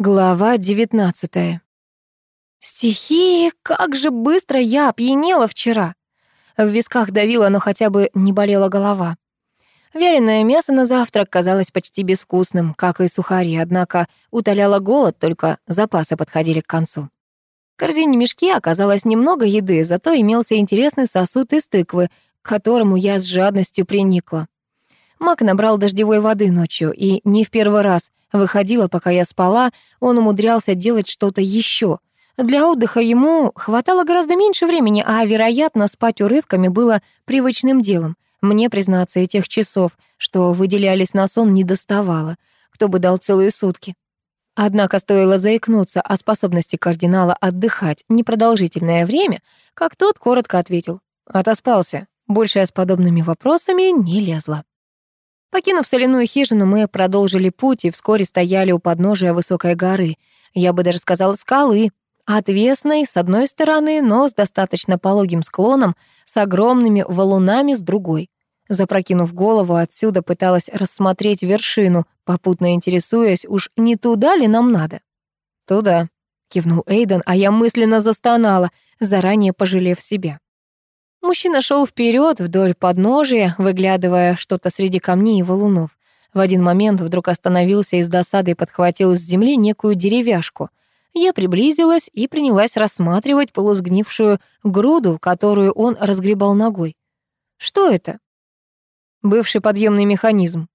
Глава девятнадцатая. Стихи, как же быстро я опьянела вчера. В висках давила, но хотя бы не болела голова. Вяленое мясо на завтрак казалось почти безвкусным, как и сухари, однако утоляло голод, только запасы подходили к концу. В корзине мешки оказалось немного еды, зато имелся интересный сосуд из тыквы, к которому я с жадностью приникла. Мак набрал дождевой воды ночью, и не в первый раз выходила, пока я спала, он умудрялся делать что-то еще. Для отдыха ему хватало гораздо меньше времени, а, вероятно, спать урывками было привычным делом. Мне, признаться, этих часов, что выделялись на сон, не доставало. Кто бы дал целые сутки. Однако стоило заикнуться о способности кардинала отдыхать непродолжительное время, как тот коротко ответил. Отоспался. Больше я с подобными вопросами не лезла. Покинув соляную хижину, мы продолжили путь и вскоре стояли у подножия высокой горы. Я бы даже сказала скалы. Отвесной с одной стороны, но с достаточно пологим склоном, с огромными валунами с другой. Запрокинув голову, отсюда пыталась рассмотреть вершину, попутно интересуясь, уж не туда ли нам надо. «Туда», — кивнул Эйден, а я мысленно застонала, заранее пожалев себя. Мужчина шел вперед вдоль подножия, выглядывая что-то среди камней и валунов. В один момент вдруг остановился и с досадой подхватил с земли некую деревяшку. Я приблизилась и принялась рассматривать полусгнившую груду, которую он разгребал ногой. Что это? бывший подъемный механизм.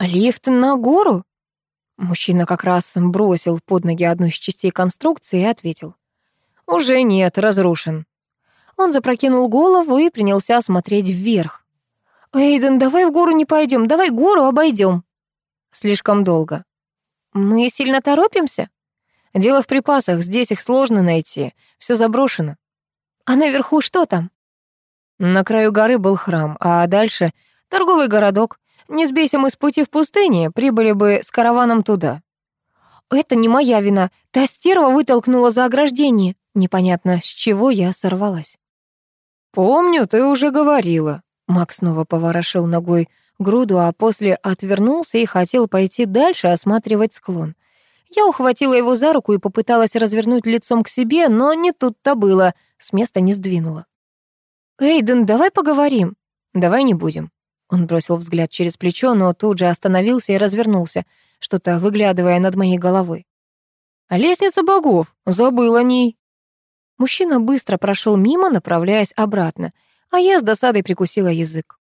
Лифт на гору? Мужчина как раз бросил под ноги одну из частей конструкции и ответил. Уже нет, разрушен. Он запрокинул голову и принялся смотреть вверх. «Эйден, давай в гору не пойдем, давай гору обойдем». Слишком долго. Мы сильно торопимся? Дело в припасах, здесь их сложно найти, все заброшено. А наверху что там? На краю горы был храм, а дальше Торговый городок. Не сбейся мы с пути в пустыне, прибыли бы с караваном туда. Это не моя вина. Та стерва вытолкнула за ограждение. Непонятно, с чего я сорвалась. Помню, ты уже говорила. Макс снова поворошил ногой груду, а после отвернулся и хотел пойти дальше осматривать склон. Я ухватила его за руку и попыталась развернуть лицом к себе, но не тут-то было, с места не сдвинула. «Эйден, давай поговорим». «Давай не будем», он бросил взгляд через плечо, но тут же остановился и развернулся, что-то выглядывая над моей головой. «Лестница богов! Забыл о ней!» Мужчина быстро прошел мимо, направляясь обратно, а я с досадой прикусила язык.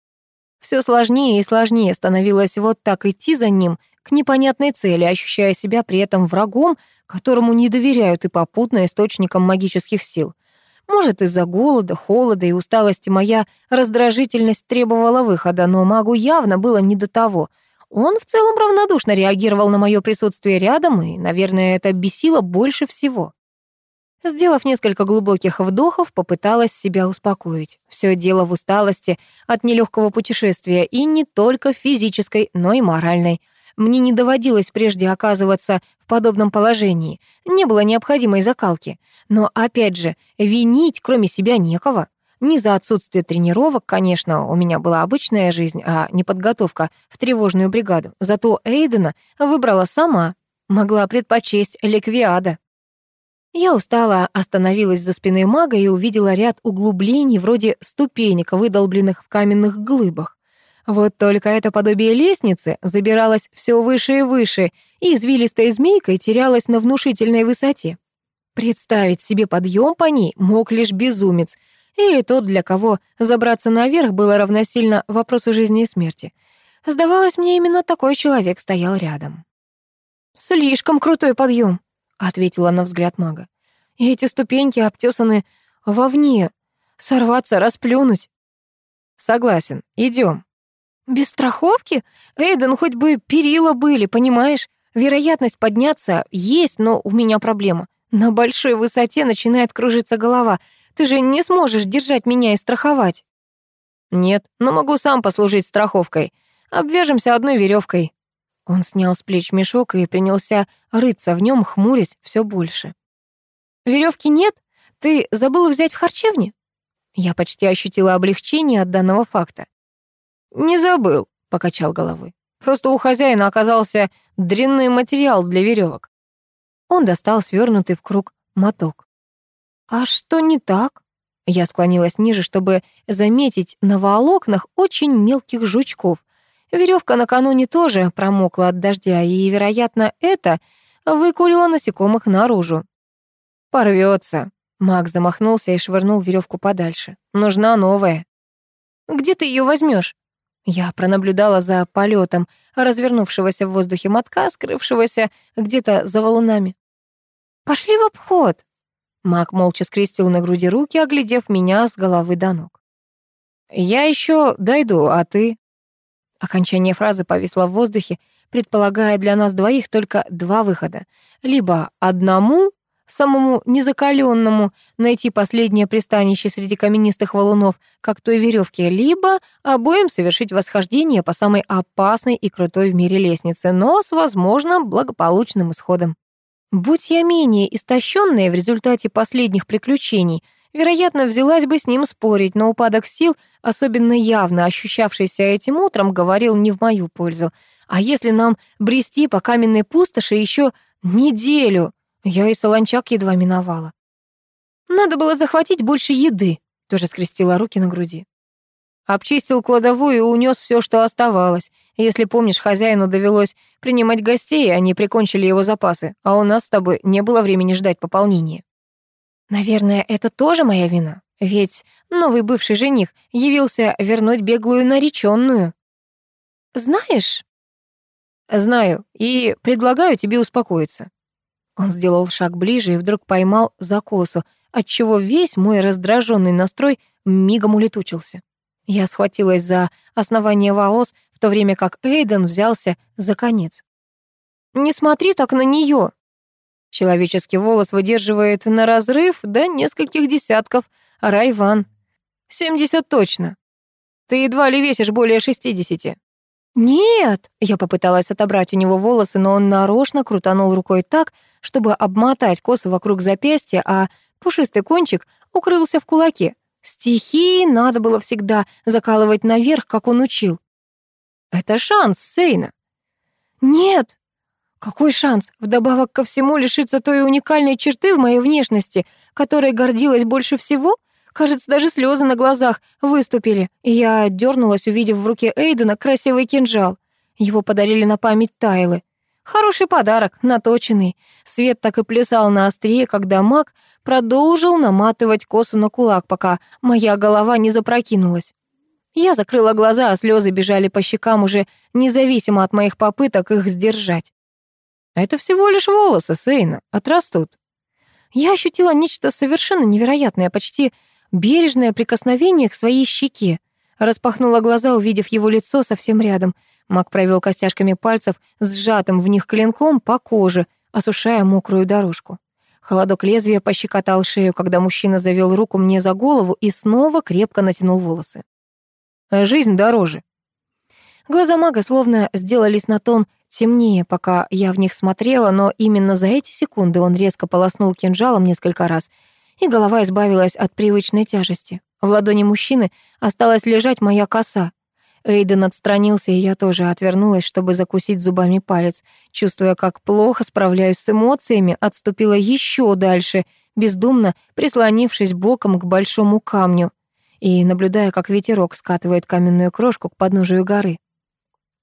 Все сложнее и сложнее становилось вот так идти за ним к непонятной цели, ощущая себя при этом врагом, которому не доверяют и попутно источником магических сил. Может, из-за голода, холода и усталости моя раздражительность требовала выхода, но магу явно было не до того. Он в целом равнодушно реагировал на мое присутствие рядом, и, наверное, это бесило больше всего. Сделав несколько глубоких вдохов, попыталась себя успокоить. Все дело в усталости от нелегкого путешествия, и не только физической, но и моральной. Мне не доводилось прежде оказываться в подобном положении, не было необходимой закалки. Но, опять же, винить кроме себя некого. Не за отсутствие тренировок, конечно, у меня была обычная жизнь, а не подготовка в тревожную бригаду. Зато Эйдена выбрала сама, могла предпочесть Ликвиада. Я устала, остановилась за спиной мага и увидела ряд углублений вроде ступенек, выдолбленных в каменных глыбах. Вот только это подобие лестницы забиралось все выше и выше, и извилистой змейкой терялась на внушительной высоте. Представить себе подъем по ней мог лишь безумец, или тот, для кого забраться наверх было равносильно вопросу жизни и смерти. Сдавалось мне, именно такой человек стоял рядом. «Слишком крутой подъем», — ответила на взгляд мага. «И эти ступеньки обтесаны вовне. Сорваться, расплюнуть». «Согласен, идем. Без страховки? Эйден, хоть бы перила были, понимаешь? Вероятность подняться есть, но у меня проблема. На большой высоте начинает кружиться голова. Ты же не сможешь держать меня и страховать. Нет, но могу сам послужить страховкой. Обвяжемся одной веревкой. Он снял с плеч мешок и принялся рыться в нем, хмурясь все больше. Веревки нет? Ты забыл взять в харчевне? Я почти ощутила облегчение от данного факта. «Не забыл», — покачал головой. «Просто у хозяина оказался дрянной материал для веревок. Он достал свернутый в круг моток. «А что не так?» Я склонилась ниже, чтобы заметить на волокнах очень мелких жучков. Веревка накануне тоже промокла от дождя, и, вероятно, это выкурило насекомых наружу. «Порвется», — Макс замахнулся и швырнул веревку подальше. «Нужна новая». «Где ты ее возьмешь? Я пронаблюдала за полетом развернувшегося в воздухе мотка, скрывшегося где-то за валунами. «Пошли в обход!» Мак молча скрестил на груди руки, оглядев меня с головы до ног. «Я еще дойду, а ты?» Окончание фразы повисло в воздухе, предполагая для нас двоих только два выхода. Либо одному самому незакаленному найти последнее пристанище среди каменистых валунов, как той веревке, либо обоим совершить восхождение по самой опасной и крутой в мире лестнице, но с, возможно, благополучным исходом. Будь я менее истощенная в результате последних приключений, вероятно, взялась бы с ним спорить, но упадок сил, особенно явно ощущавшийся этим утром, говорил не в мою пользу. А если нам брести по каменной пустоши еще неделю — я и солончак едва миновала. Надо было захватить больше еды, тоже скрестила руки на груди. Обчистил кладовую и унес все, что оставалось. Если помнишь, хозяину довелось принимать гостей, и они прикончили его запасы, а у нас с тобой не было времени ждать пополнения. Наверное, это тоже моя вина, ведь новый бывший жених явился вернуть беглую нареченную. Знаешь? Знаю, и предлагаю тебе успокоиться. Он сделал шаг ближе и вдруг поймал за косу, отчего весь мой раздраженный настрой мигом улетучился. Я схватилась за основание волос, в то время как Эйден взялся за конец. «Не смотри так на нее!» Человеческий волос выдерживает на разрыв до нескольких десятков, Райван — семьдесят точно. Ты едва ли весишь более шестидесяти. «Нет!» — я попыталась отобрать у него волосы, но он нарочно крутанул рукой так, чтобы обмотать косу вокруг запястья, а пушистый кончик укрылся в кулаке. Стихии надо было всегда закалывать наверх, как он учил. «Это шанс, Сейна!» «Нет!» «Какой шанс? Вдобавок ко всему лишиться той уникальной черты в моей внешности, которой гордилась больше всего?» Кажется, даже слезы на глазах выступили, я дернулась, увидев в руке Эйдена красивый кинжал. Его подарили на память Тайлы. Хороший подарок, наточенный. Свет так и плясал на острие, когда маг продолжил наматывать косу на кулак, пока моя голова не запрокинулась. Я закрыла глаза, а слезы бежали по щекам уже независимо от моих попыток их сдержать. «Это всего лишь волосы, Сейна, отрастут». Я ощутила нечто совершенно невероятное, почти бережное прикосновение к своей щеке. Распахнула глаза, увидев его лицо совсем рядом. Мак провел костяшками пальцев, сжатым в них клинком, по коже, осушая мокрую дорожку. Холодок лезвия пощекотал шею, когда мужчина завел руку мне за голову и снова крепко натянул волосы. «Жизнь дороже». Глаза мага словно сделались на тон темнее, пока я в них смотрела, но именно за эти секунды он резко полоснул кинжалом несколько раз — и голова избавилась от привычной тяжести. В ладони мужчины осталась лежать моя коса. Эйден отстранился, и я тоже отвернулась, чтобы закусить зубами палец. Чувствуя, как плохо справляюсь с эмоциями, отступила еще дальше, бездумно прислонившись боком к большому камню и наблюдая, как ветерок скатывает каменную крошку к подножию горы.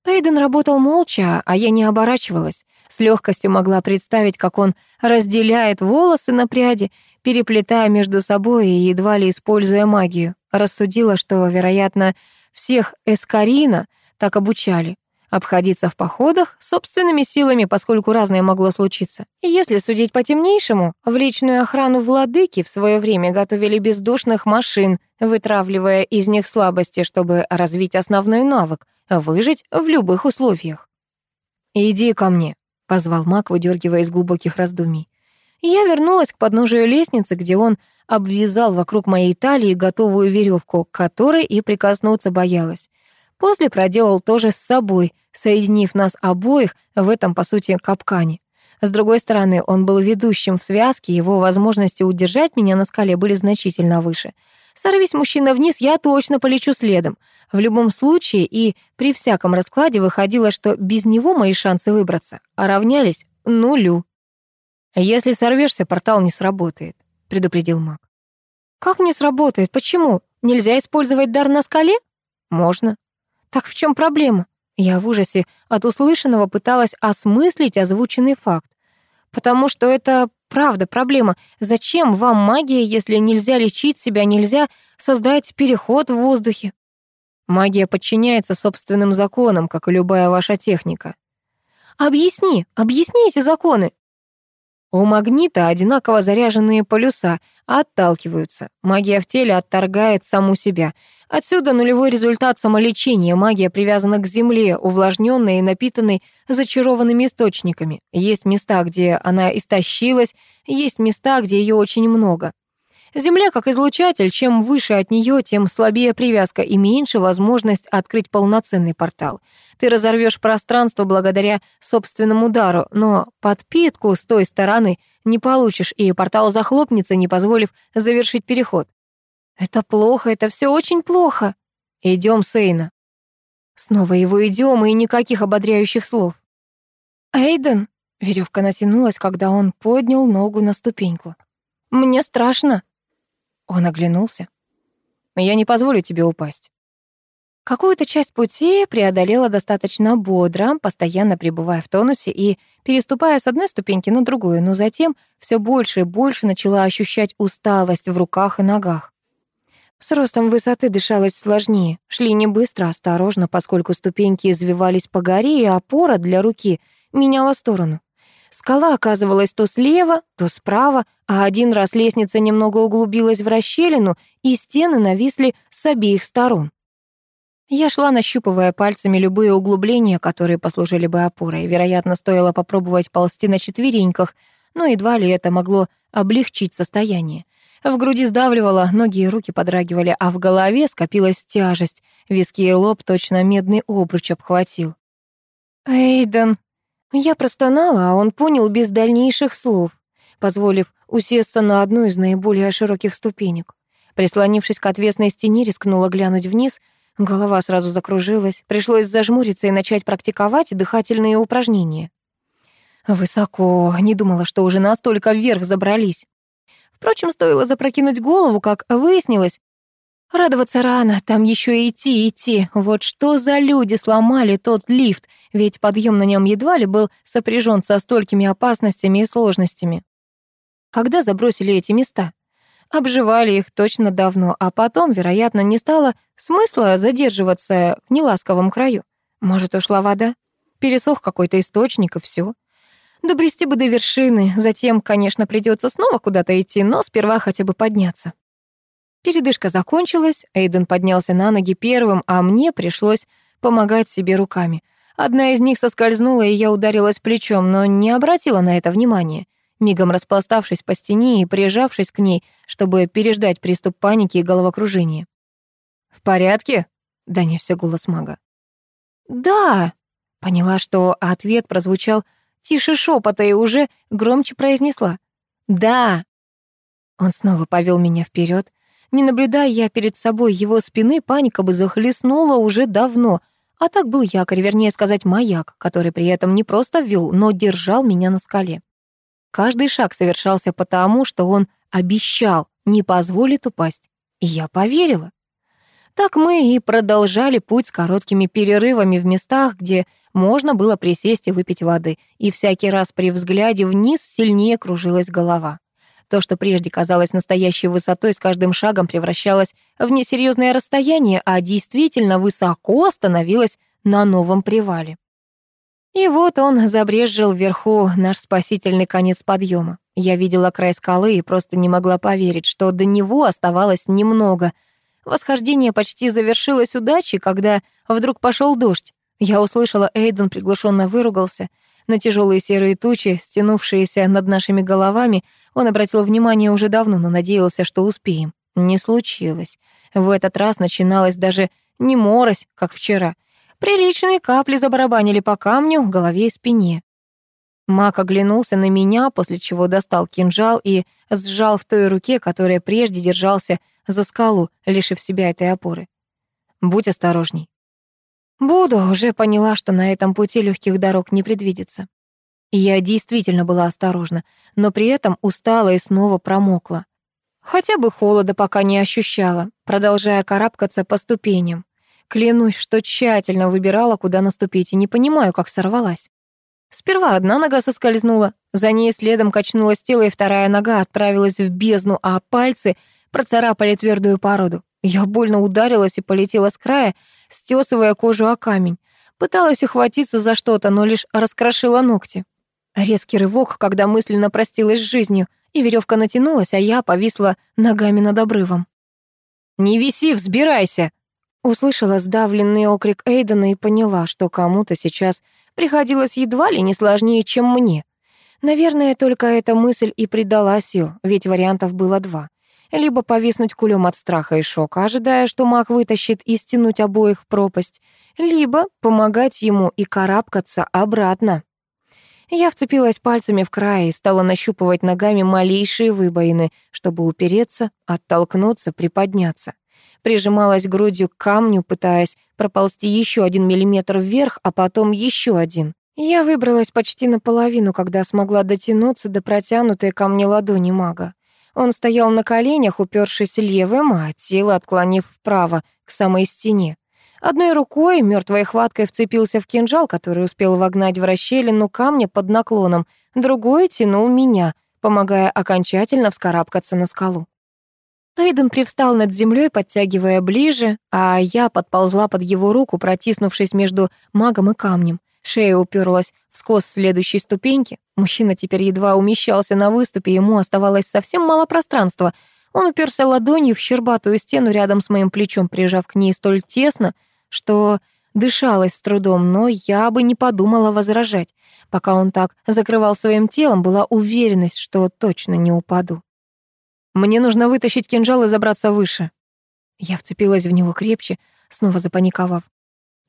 Эйден работал молча, а я не оборачивалась. С легкостью могла представить, как он разделяет волосы на пряди, переплетая между собой и едва ли используя магию. Рассудила, что, вероятно, всех эскарина так обучали. Обходиться в походах собственными силами, поскольку разное могло случиться. Если судить по темнейшему, в личную охрану владыки в свое время готовили бездушных машин, вытравливая из них слабости, чтобы развить основной навык — выжить в любых условиях. «Иди ко мне», — позвал маг, выдергивая из глубоких раздумий я вернулась к подножию лестницы, где он обвязал вокруг моей талии готовую веревку, к которой и прикоснуться боялась. После проделал то же с собой, соединив нас обоих в этом, по сути, капкане. С другой стороны, он был ведущим в связке, его возможности удержать меня на скале были значительно выше. Сорвись мужчина вниз, я точно полечу следом. В любом случае и при всяком раскладе выходило, что без него мои шансы выбраться равнялись нулю. «Если сорвешься, портал не сработает», — предупредил маг. «Как не сработает? Почему? Нельзя использовать дар на скале?» «Можно». «Так в чем проблема?» Я в ужасе от услышанного пыталась осмыслить озвученный факт. «Потому что это правда проблема. Зачем вам магия, если нельзя лечить себя, нельзя создать переход в воздухе?» Магия подчиняется собственным законам, как и любая ваша техника. Объясни, объясни эти законы. У магнита одинаково заряженные полюса отталкиваются. Магия в теле отторгает саму себя. Отсюда нулевой результат самолечения. Магия привязана к земле, увлажненной и напитанной зачарованными источниками. Есть места, где она истощилась, есть места, где ее очень много. Земля как излучатель, чем выше от нее, тем слабее привязка и меньше возможность открыть полноценный портал. Ты разорвешь пространство благодаря собственному удару, но подпитку с той стороны не получишь, и портал захлопнется, не позволив завершить переход. Это плохо, это все очень плохо. Идем, Сейна. Снова его идем и никаких ободряющих слов. Эйден, веревка натянулась, когда он поднял ногу на ступеньку. Мне страшно. Он оглянулся. «Я не позволю тебе упасть». Какую-то часть пути преодолела достаточно бодро, постоянно пребывая в тонусе и переступая с одной ступеньки на другую, но затем все больше и больше начала ощущать усталость в руках и ногах. С ростом высоты дышалось сложнее. Шли не быстро, а осторожно, поскольку ступеньки извивались по горе, и опора для руки меняла сторону. Скала оказывалась то слева, то справа, а один раз лестница немного углубилась в расщелину, и стены нависли с обеих сторон. Я шла, нащупывая пальцами любые углубления, которые послужили бы опорой. Вероятно, стоило попробовать ползти на четвереньках, но едва ли это могло облегчить состояние. В груди сдавливало, ноги и руки подрагивали, а в голове скопилась тяжесть. Виски и лоб точно медный обруч обхватил. «Эйден!» Я простонала, а он понял без дальнейших слов, позволив усесться на одну из наиболее широких ступенек. Прислонившись к отвесной стене, рискнула глянуть вниз. Голова сразу закружилась. Пришлось зажмуриться и начать практиковать дыхательные упражнения. Высоко. Не думала, что уже настолько вверх забрались. Впрочем, стоило запрокинуть голову, как выяснилось, Радоваться рано, там еще и идти, идти. Вот что за люди сломали тот лифт, ведь подъем на нем едва ли был сопряжен со столькими опасностями и сложностями. Когда забросили эти места? Обживали их точно давно, а потом, вероятно, не стало смысла задерживаться в неласковом краю. Может, ушла вода? Пересох какой-то источник, и все. Добрести бы до вершины, затем, конечно, придется снова куда-то идти, но сперва хотя бы подняться. Передышка закончилась, Эйден поднялся на ноги первым, а мне пришлось помогать себе руками. Одна из них соскользнула, и я ударилась плечом, но не обратила на это внимания, мигом распластавшись по стене и прижавшись к ней, чтобы переждать приступ паники и головокружения. «В порядке?» — донесся голос мага. «Да!» — поняла, что ответ прозвучал тише шепота и уже громче произнесла. «Да!» Он снова повел меня вперед, не наблюдая я перед собой его спины, паника бы захлестнула уже давно. А так был якорь, вернее сказать, маяк, который при этом не просто вел, но держал меня на скале. Каждый шаг совершался потому, что он обещал, не позволит упасть. И я поверила. Так мы и продолжали путь с короткими перерывами в местах, где можно было присесть и выпить воды, и всякий раз при взгляде вниз сильнее кружилась голова. То, что прежде казалось настоящей высотой, с каждым шагом превращалось в несерьезное расстояние, а действительно высоко становилось на новом привале. И вот он забрезжил вверху наш спасительный конец подъема. Я видела край скалы и просто не могла поверить, что до него оставалось немного. Восхождение почти завершилось удачей, когда вдруг пошел дождь. Я услышала, Эйден приглушенно выругался. На тяжелые серые тучи, стянувшиеся над нашими головами, он обратил внимание уже давно, но надеялся, что успеем. Не случилось. В этот раз начиналась даже не морось, как вчера. Приличные капли забарабанили по камню, голове и спине. Мак оглянулся на меня, после чего достал кинжал и сжал в той руке, которая прежде держался за скалу, лишив себя этой опоры. «Будь осторожней», Буду, уже поняла, что на этом пути легких дорог не предвидится. Я действительно была осторожна, но при этом устала и снова промокла. Хотя бы холода пока не ощущала, продолжая карабкаться по ступеням. Клянусь, что тщательно выбирала, куда наступить, и не понимаю, как сорвалась. Сперва одна нога соскользнула, за ней следом качнулось тело, и вторая нога отправилась в бездну, а пальцы процарапали твердую породу. Я больно ударилась и полетела с края, стесывая кожу о камень. Пыталась ухватиться за что-то, но лишь раскрошила ногти. Резкий рывок, когда мысленно простилась с жизнью, и веревка натянулась, а я повисла ногами над обрывом. «Не виси, взбирайся!» Услышала сдавленный окрик Эйдена и поняла, что кому-то сейчас приходилось едва ли не сложнее, чем мне. Наверное, только эта мысль и придала сил, ведь вариантов было два. Либо повиснуть кулем от страха и шока, ожидая, что маг вытащит и стянуть обоих в пропасть, либо помогать ему и карабкаться обратно. Я вцепилась пальцами в край и стала нащупывать ногами малейшие выбоины, чтобы упереться, оттолкнуться, приподняться. Прижималась грудью к камню, пытаясь проползти еще один миллиметр вверх, а потом еще один. Я выбралась почти наполовину, когда смогла дотянуться до протянутой ко мне ладони мага. Он стоял на коленях, упершись левым, а тело отклонив вправо, к самой стене. Одной рукой мертвой хваткой вцепился в кинжал, который успел вогнать в расщелину камня под наклоном, другой тянул меня, помогая окончательно вскарабкаться на скалу. Эйден привстал над землей, подтягивая ближе, а я подползла под его руку, протиснувшись между магом и камнем. Шея уперлась в скос следующей ступеньки. Мужчина теперь едва умещался на выступе, ему оставалось совсем мало пространства. Он уперся ладонью в щербатую стену рядом с моим плечом, прижав к ней столь тесно, что дышалось с трудом, но я бы не подумала возражать. Пока он так закрывал своим телом, была уверенность, что точно не упаду. Мне нужно вытащить кинжал и забраться выше. Я вцепилась в него крепче, снова запаниковав.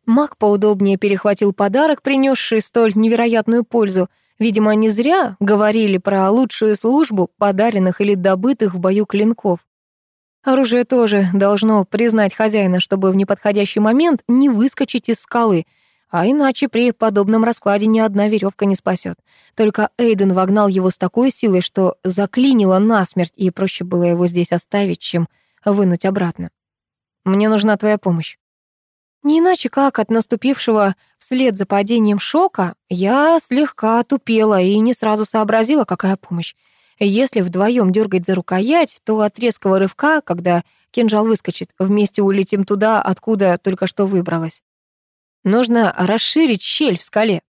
Маг поудобнее перехватил подарок, принесший столь невероятную пользу. Видимо, не зря говорили про лучшую службу подаренных или добытых в бою клинков. Оружие тоже должно признать хозяина, чтобы в неподходящий момент не выскочить из скалы, а иначе при подобном раскладе ни одна веревка не спасет. Только Эйден вогнал его с такой силой, что заклинило насмерть, и проще было его здесь оставить, чем вынуть обратно. «Мне нужна твоя помощь». Не иначе как от наступившего вслед за падением шока я слегка отупела и не сразу сообразила, какая помощь. Если вдвоем дергать за рукоять, то от резкого рывка, когда кинжал выскочит, вместе улетим туда, откуда только что выбралась. Нужно расширить щель в скале.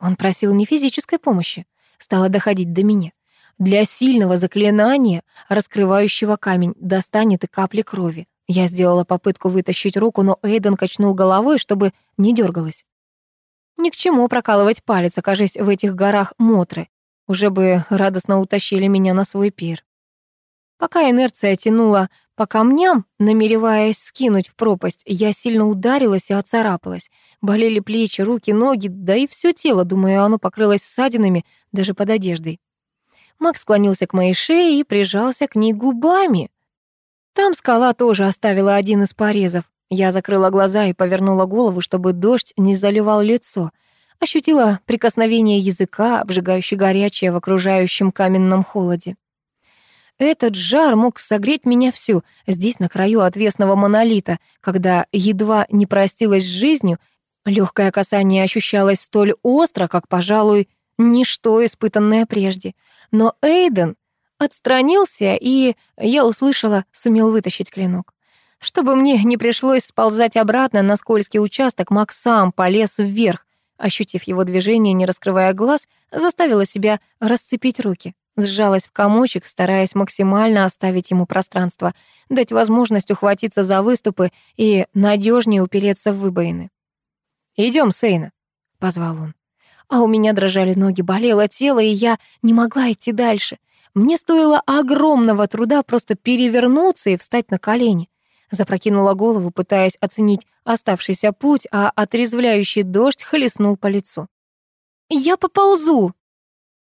Он просил не физической помощи, стало доходить до меня. Для сильного заклинания, раскрывающего камень, достанет и капли крови. Я сделала попытку вытащить руку, но Эйден качнул головой, чтобы не дергалась. Ни к чему прокалывать палец, окажись в этих горах Мотры уже бы радостно утащили меня на свой пир. Пока инерция тянула по камням, намереваясь скинуть в пропасть, я сильно ударилась и оцарапалась. Болели плечи, руки, ноги, да и все тело, думаю, оно покрылось ссадинами даже под одеждой. Макс склонился к моей шее и прижался к ней губами. Там скала тоже оставила один из порезов. Я закрыла глаза и повернула голову, чтобы дождь не заливал лицо. Ощутила прикосновение языка, обжигающий горячее в окружающем каменном холоде. Этот жар мог согреть меня всю, здесь, на краю отвесного монолита, когда едва не простилась с жизнью, легкое касание ощущалось столь остро, как, пожалуй, ничто, испытанное прежде. Но Эйден отстранился, и я услышала, сумел вытащить клинок. Чтобы мне не пришлось сползать обратно на скользкий участок, Макс сам полез вверх, Ощутив его движение, не раскрывая глаз, заставила себя расцепить руки. Сжалась в комочек, стараясь максимально оставить ему пространство, дать возможность ухватиться за выступы и надежнее упереться в выбоины. Идем, Сейна», — позвал он. А у меня дрожали ноги, болело тело, и я не могла идти дальше. Мне стоило огромного труда просто перевернуться и встать на колени. Запрокинула голову, пытаясь оценить оставшийся путь, а отрезвляющий дождь хлестнул по лицу. «Я поползу!»